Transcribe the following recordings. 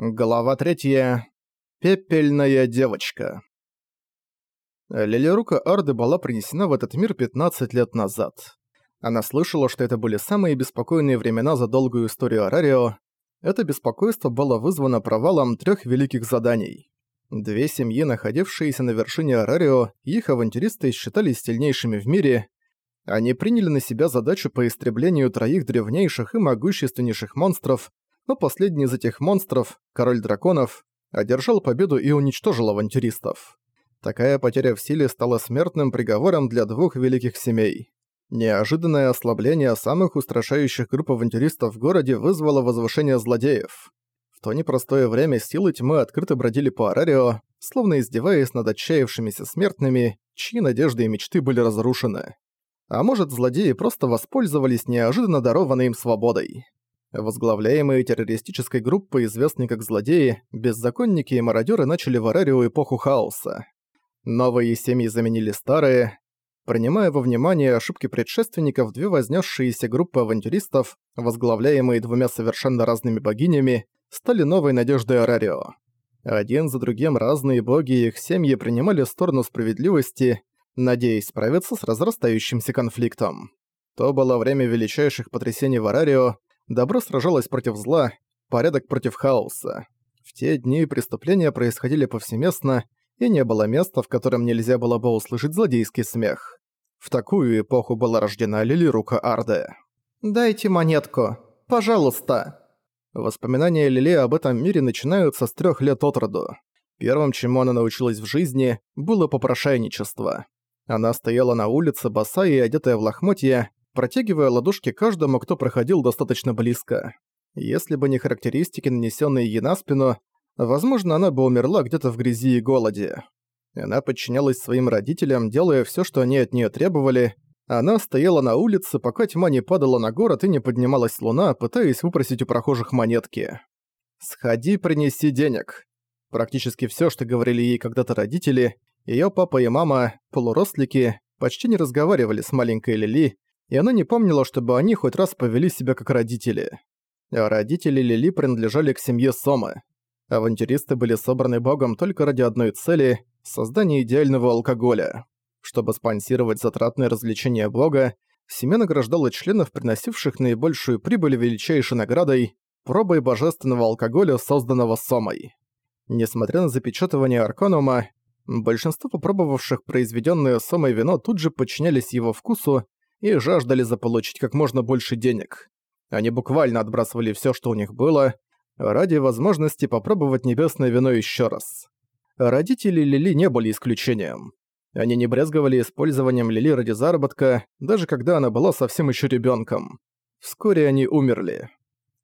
Глава третья. Пепельная девочка. Лилирука Арды была принесена в этот мир 15 лет назад. Она слышала, что это были самые беспокойные времена за долгую историю Арарио. Это беспокойство было вызвано провалом трех великих заданий. Две семьи, находившиеся на вершине Арарио, их авантюристы считались сильнейшими в мире. Они приняли на себя задачу по истреблению троих древнейших и могущественнейших монстров, но последний из этих монстров, король драконов, одержал победу и уничтожил авантюристов. Такая потеря в силе стала смертным приговором для двух великих семей. Неожиданное ослабление самых устрашающих групп авантюристов в городе вызвало возвышение злодеев. В то непростое время силы тьмы открыто бродили по Арарио, словно издеваясь над отчаявшимися смертными, чьи надежды и мечты были разрушены. А может, злодеи просто воспользовались неожиданно дарованной им свободой. Возглавляемые террористической группой, известные как злодеи, беззаконники и мародеры начали в Арарио эпоху хаоса. Новые семьи заменили старые. Принимая во внимание ошибки предшественников, две вознесшиеся группы авантюристов, возглавляемые двумя совершенно разными богинями, стали новой надеждой Арарио. Один за другим разные боги и их семьи принимали сторону справедливости, надеясь справиться с разрастающимся конфликтом. То было время величайших потрясений в Арарио, Добро сражалось против зла, порядок против хаоса. В те дни преступления происходили повсеместно, и не было места, в котором нельзя было бы услышать злодейский смех. В такую эпоху была рождена Лилирука Арде. «Дайте монетку, пожалуйста!» Воспоминания Лили об этом мире начинаются с трех лет от роду. Первым, чему она научилась в жизни, было попрошайничество. Она стояла на улице, босая и одетая в лохмотья, протягивая ладошки каждому, кто проходил достаточно близко. Если бы не характеристики, нанесенные ей на спину, возможно, она бы умерла где-то в грязи и голоде. Она подчинялась своим родителям, делая все, что они от нее требовали. Она стояла на улице, пока тьма не падала на город и не поднималась луна, пытаясь выпросить у прохожих монетки. «Сходи, принеси денег». Практически все, что говорили ей когда-то родители, ее папа и мама, полурослики, почти не разговаривали с маленькой Лили, и она не помнила, чтобы они хоть раз повели себя как родители. А родители Лили принадлежали к семье Сомы. Авантюристы были собраны богом только ради одной цели – создания идеального алкоголя. Чтобы спонсировать затратные развлечения бога, семья награждала членов, приносивших наибольшую прибыль величайшей наградой – пробой божественного алкоголя, созданного Сомой. Несмотря на запечатывание Арканума, большинство попробовавших произведенное Сомой вино тут же подчинялись его вкусу и жаждали заполучить как можно больше денег. Они буквально отбрасывали все, что у них было, ради возможности попробовать небесное вино еще раз. Родители Лили не были исключением. Они не брезговали использованием Лили ради заработка, даже когда она была совсем еще ребенком. Вскоре они умерли.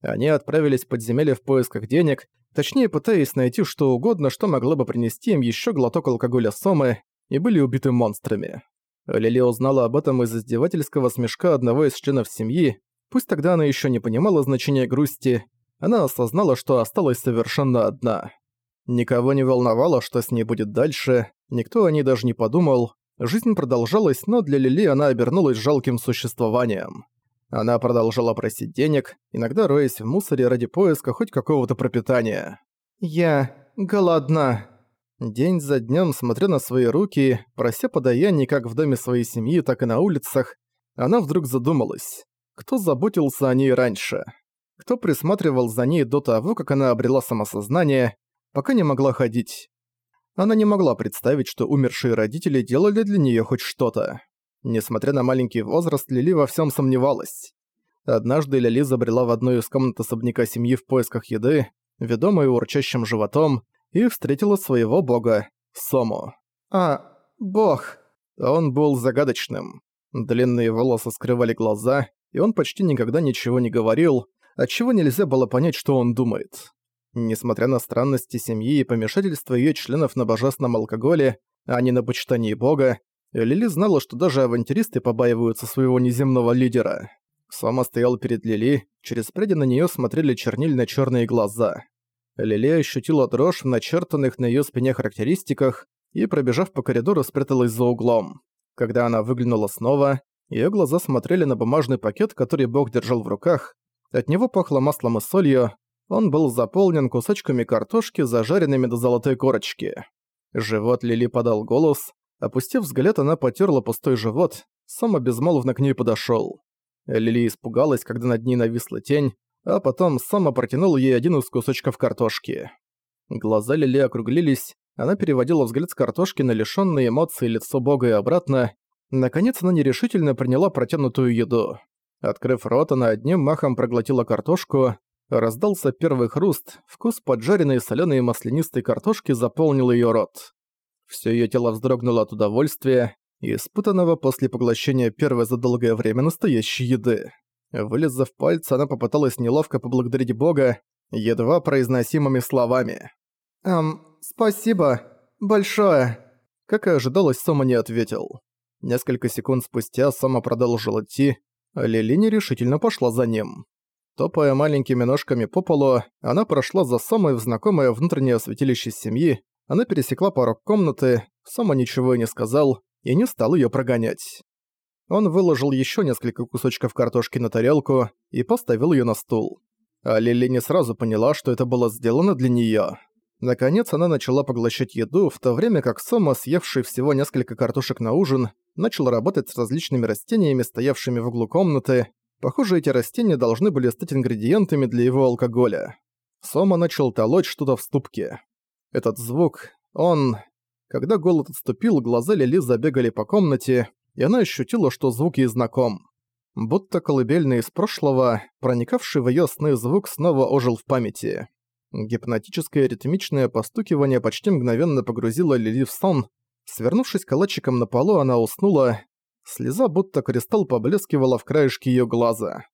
Они отправились в подземелье в поисках денег, точнее пытаясь найти что угодно, что могло бы принести им еще глоток алкоголя Сомы, и были убиты монстрами. Лили узнала об этом из издевательского смешка одного из членов семьи, пусть тогда она еще не понимала значения грусти, она осознала, что осталась совершенно одна. Никого не волновало, что с ней будет дальше, никто о ней даже не подумал. Жизнь продолжалась, но для Лили она обернулась жалким существованием. Она продолжала просить денег, иногда роясь в мусоре ради поиска хоть какого-то пропитания. «Я голодна», День за днем, смотря на свои руки, прося подаяний как в доме своей семьи, так и на улицах, она вдруг задумалась. Кто заботился о ней раньше? Кто присматривал за ней до того, как она обрела самосознание, пока не могла ходить? Она не могла представить, что умершие родители делали для нее хоть что-то. Несмотря на маленький возраст, Лили во всем сомневалась. Однажды Лили забрела в одну из комнат особняка семьи в поисках еды, ведомая урчащим животом, и встретила своего бога, Сому. А, бог. Он был загадочным. Длинные волосы скрывали глаза, и он почти никогда ничего не говорил, отчего нельзя было понять, что он думает. Несмотря на странности семьи и помешательство ее членов на божественном алкоголе, а не на почитании бога, Лили знала, что даже авантюристы побаиваются своего неземного лидера. Сома стоял перед Лили, через пряди на нее смотрели чернильно-черные глаза. Лили ощутила дрожь в начертанных на её спине характеристиках и, пробежав по коридору, спряталась за углом. Когда она выглянула снова, её глаза смотрели на бумажный пакет, который бог держал в руках. От него пахло маслом и солью. Он был заполнен кусочками картошки, зажаренными до золотой корочки. Живот Лили подал голос. Опустив взгляд, она потерла пустой живот. Сома безмолвно к ней подошёл. Лили испугалась, когда над ней нависла тень, а потом Сома протянул ей один из кусочков картошки. Глаза Лили округлились, она переводила взгляд с картошки на лишённые эмоций лицо бога и обратно. Наконец она нерешительно приняла протянутую еду. Открыв рот, она одним махом проглотила картошку. Раздался первый хруст, вкус поджаренной солёной маслянистой картошки заполнил её рот. Всё её тело вздрогнуло от удовольствия, испытанного после поглощения первой за долгое время настоящей еды. Вылезав пальцы, она попыталась неловко поблагодарить Бога, едва произносимыми словами. «Эм, спасибо. Большое». Как и ожидалось, Сома не ответил. Несколько секунд спустя Сома продолжил идти, а Лили нерешительно пошла за ним. Топая маленькими ножками по полу, она прошла за Сомой в знакомое внутреннее святилище семьи, она пересекла порог комнаты, Сома ничего и не сказал, и не стал её прогонять. Он выложил ещё несколько кусочков картошки на тарелку и поставил её на стул. А Лили не сразу поняла, что это было сделано для неё. Наконец она начала поглощать еду, в то время как Сома, съевший всего несколько картошек на ужин, начал работать с различными растениями, стоявшими в углу комнаты. Похоже, эти растения должны были стать ингредиентами для его алкоголя. Сома начал толочь что-то в ступке. Этот звук, он... Когда голод отступил, глаза Лили забегали по комнате, и она ощутила, что звук ей знаком. Будто колыбельный из прошлого, проникавший в её сны звук снова ожил в памяти. Гипнотическое ритмичное постукивание почти мгновенно погрузило Лили в сон. Свернувшись калачиком на полу, она уснула. Слеза будто кристалл поблескивала в краешке её глаза.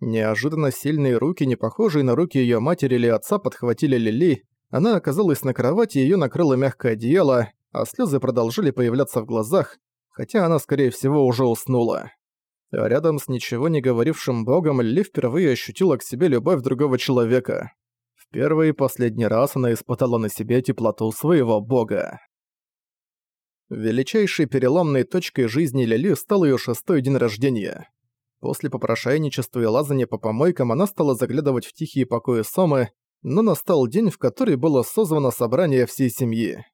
Неожиданно сильные руки, не похожие на руки её матери или отца, подхватили Лили. Она оказалась на кровати, её накрыло мягкое одеяло, а слезы продолжили появляться в глазах, хотя она, скорее всего, уже уснула. А рядом с ничего не говорившим богом Ли впервые ощутила к себе любовь другого человека. В первый и последний раз она испытала на себе теплоту своего бога. Величайшей переломной точкой жизни Лили стал ее шестой день рождения. После попрошайничества и лазания по помойкам она стала заглядывать в тихие покои Сомы, но настал день, в который было созвано собрание всей семьи.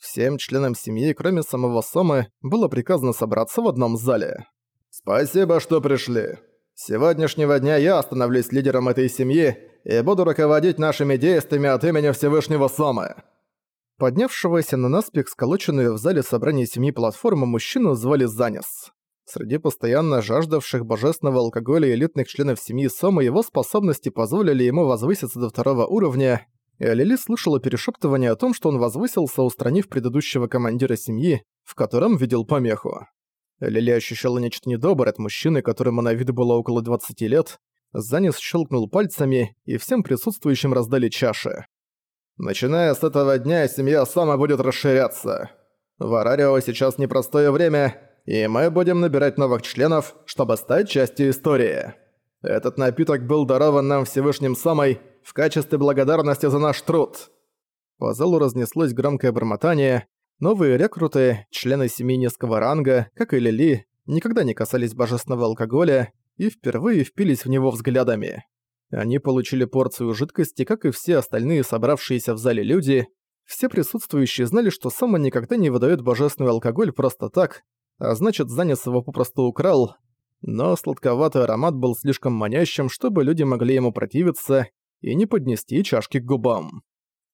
Всем членам семьи, кроме самого Сомы, было приказано собраться в одном зале. «Спасибо, что пришли. С сегодняшнего дня я становлюсь лидером этой семьи и буду руководить нашими действиями от имени Всевышнего Сомы». Поднявшегося на наспех сколоченную в зале собрания семьи платформы мужчину звали Занес. Среди постоянно жаждавших божественного алкоголя элитных членов семьи Сомы его способности позволили ему возвыситься до второго уровня, и Алили слышала перешептывание о том, что он возвысился, устранив предыдущего командира семьи, в котором видел помеху. Лили ощущала нечто недоброе от мужчины, которому на вид было около 20 лет. Занес щелкнул пальцами, и всем присутствующим раздали чаши. «Начиная с этого дня, семья сама будет расширяться. В Арарио сейчас непростое время, и мы будем набирать новых членов, чтобы стать частью истории. Этот напиток был дарован нам Всевышним Самой, в качестве благодарности за наш труд». По залу разнеслось громкое бормотание. Новые рекруты, члены семьи низкого ранга, как и Лили, никогда не касались божественного алкоголя и впервые впились в него взглядами. Они получили порцию жидкости, как и все остальные собравшиеся в зале люди. Все присутствующие знали, что Сама никогда не выдает божественный алкоголь просто так, а значит, Занес его попросту украл. Но сладковатый аромат был слишком манящим, чтобы люди могли ему противиться, и не поднести чашки к губам.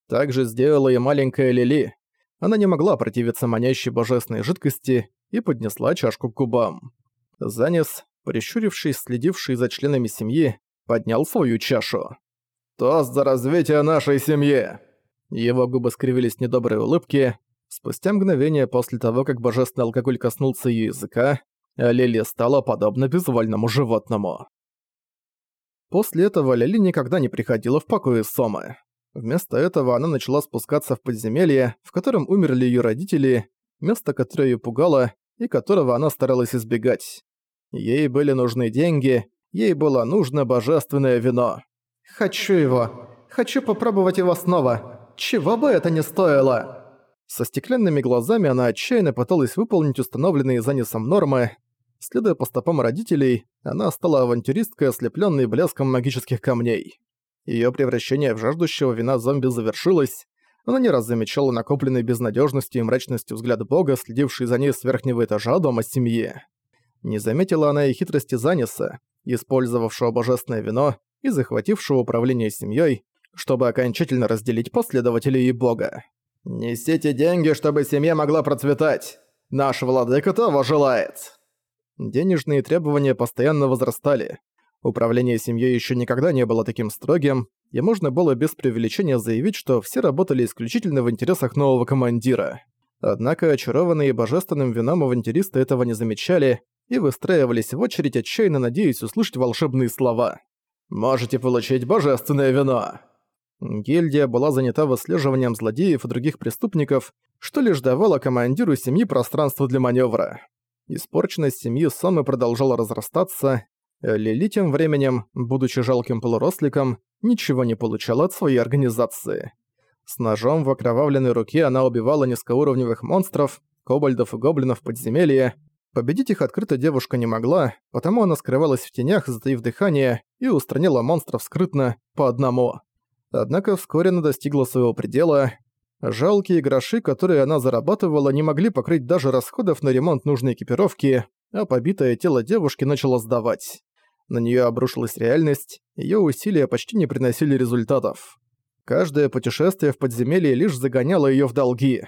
Так же сделала и маленькая Лили. Она не могла противиться манящей божественной жидкости и поднесла чашку к губам. Занес, прищурившись, следивший за членами семьи, поднял свою чашу. «Тост за развитие нашей семьи!» Его губы скривились недоброй улыбки. Спустя мгновение после того, как божественный алкоголь коснулся ее языка, Лили стала подобна безвольному животному. После этого Лили никогда не приходила в покои Сомы. Вместо этого она начала спускаться в подземелье, в котором умерли ее родители, место, которое ее пугало и которого она старалась избегать. Ей были нужны деньги, ей было нужно божественное вино. «Хочу его! Хочу попробовать его снова! Чего бы это ни стоило!» Со стеклянными глазами она отчаянно пыталась выполнить установленные за Нисом нормы, Следуя по стопам родителей, она стала авантюристкой, ослепленной блеском магических камней. Её превращение в жаждущего вина зомби завершилось. Она не раз замечала накопленный безнадёжностью и мрачностью взгляд бога, следивший за ней с верхнего этажа дома семьи. Не заметила она и хитрости Заниса, использовавшего божественное вино и захватившего управление семьёй, чтобы окончательно разделить последователей и бога. «Несите деньги, чтобы семья могла процветать! Наш владыка того желает!» Денежные требования постоянно возрастали. Управление семьей еще никогда не было таким строгим, и можно было без преувеличения заявить, что все работали исключительно в интересах нового командира. Однако очарованные божественным вином авантюристы этого не замечали и выстраивались в очередь, отчаянно надеясь услышать волшебные слова. «Можете получить божественное вино!» Гильдия была занята выслеживанием злодеев и других преступников, что лишь давало командиру семьи пространство для маневра. Испорченность семьи Сомы продолжала разрастаться, Лили тем временем, будучи жалким полуросликом, ничего не получала от своей организации. С ножом в окровавленной руке она убивала низкоуровневых монстров, кобальдов и гоблинов подземелья. Победить их открыто девушка не могла, потому она скрывалась в тенях, затаив дыхание, и устраняла монстров скрытно, по одному. Однако вскоре она достигла своего предела. Жалкие гроши, которые она зарабатывала, не могли покрыть даже расходов на ремонт нужной экипировки, а побитое тело девушки начало сдавать. На неё обрушилась реальность, её усилия почти не приносили результатов. Каждое путешествие в подземелье лишь загоняло её в долги.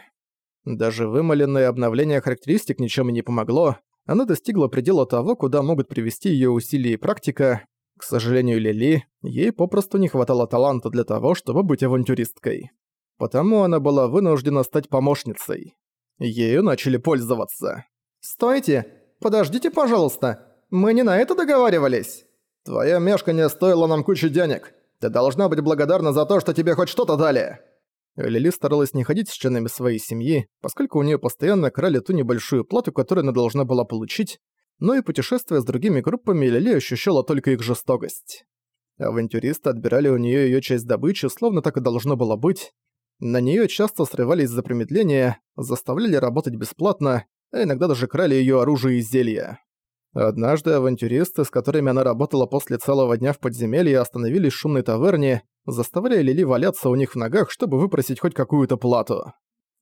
Даже вымоленное обновление характеристик ничем не помогло, она достигла предела того, куда могут привести её усилия и практика. К сожалению, Лили, ей попросту не хватало таланта для того, чтобы быть авантюристкой. Потому она была вынуждена стать помощницей. Ею начали пользоваться. «Стойте! Подождите, пожалуйста! Мы не на это договаривались!» «Твоё мешканье стоило нам кучу денег. Ты должна быть благодарна за то, что тебе хоть что-то дали!» Лили старалась не ходить с членами своей семьи, поскольку у неё постоянно крали ту небольшую плату, которую она должна была получить, но и путешествуя с другими группами, Лили ощущала только их жестокость. Авантюристы отбирали у неё её часть добычи, словно так и должно было быть. На неё часто срывались за промедление, заставляли работать бесплатно, а иногда даже крали её оружие и зелья. Однажды авантюристы, с которыми она работала после целого дня в подземелье, остановились в шумной таверне, заставляя Лили валяться у них в ногах, чтобы выпросить хоть какую-то плату.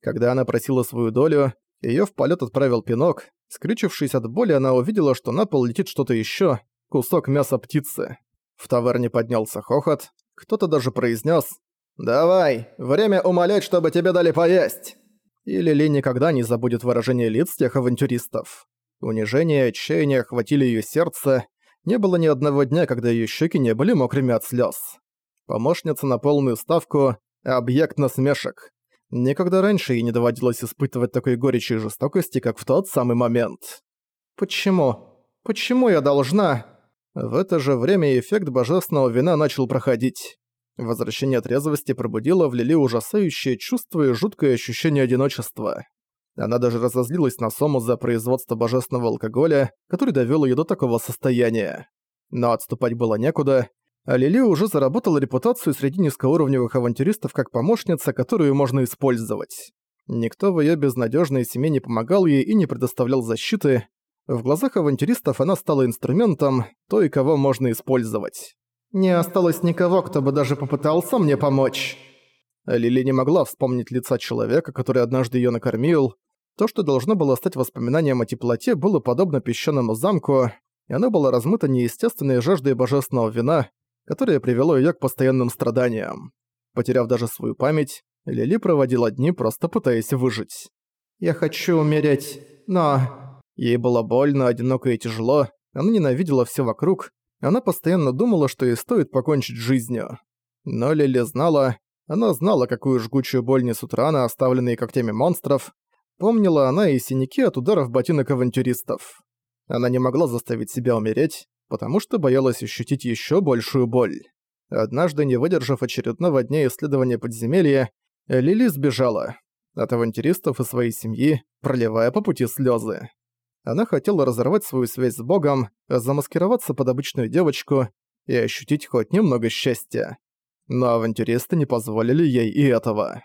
Когда она просила свою долю, её в полет отправил пинок. Скрючившись от боли, она увидела, что на пол летит что-то ещё, кусок мяса птицы. В таверне поднялся хохот, кто-то даже произнес «Давай, время умолять, чтобы тебе дали поесть!» И Лили никогда не забудет выражение лиц тех авантюристов. Унижение и отчаяние охватили её сердце. Не было ни одного дня, когда её щеки не были мокрыми от слёз. Помощница на полную ставку – объект насмешек. Никогда раньше ей не доводилось испытывать такой горечи и жестокости, как в тот самый момент. «Почему? Почему я должна?» В это же время эффект божественного вина начал проходить. Возвращение трезвости пробудило в Лили ужасающее чувство и жуткое ощущение одиночества. Она даже разозлилась на Сому за производство божественного алкоголя, который довёл её до такого состояния. Но отступать было некуда, а Лили уже заработала репутацию среди низкоуровневых авантюристов как помощница, которую можно использовать. Никто в её безнадёжной семье не помогал ей и не предоставлял защиты. В глазах авантюристов она стала инструментом, той, кого можно использовать. «Не осталось никого, кто бы даже попытался мне помочь». Лили не могла вспомнить лица человека, который однажды её накормил, то, что должно было стать воспоминанием о теплоте, было подобно песчаному замку, и оно было размыто неестественной жаждой божественного вина, которое привело её к постоянным страданиям. Потеряв даже свою память, Лили проводила дни, просто пытаясь выжить. «Я хочу умереть, но...» Ей было больно, одиноко и тяжело, она ненавидела всё вокруг, она постоянно думала, что ей стоит покончить с жизнью. Но Лили знала, она знала, какую жгучую боль несут раны, оставленные когтями монстров, Помнила она и синяки от ударов ботинок авантюристов. Она не могла заставить себя умереть, потому что боялась ощутить еще большую боль. Однажды, не выдержав очередного дня исследования подземелья, Лили сбежала от авантюристов и своей семьи, проливая по пути слезы. Она хотела разорвать свою связь с Богом, замаскироваться под обычную девочку и ощутить хоть немного счастья. Но авантюристы не позволили ей и этого.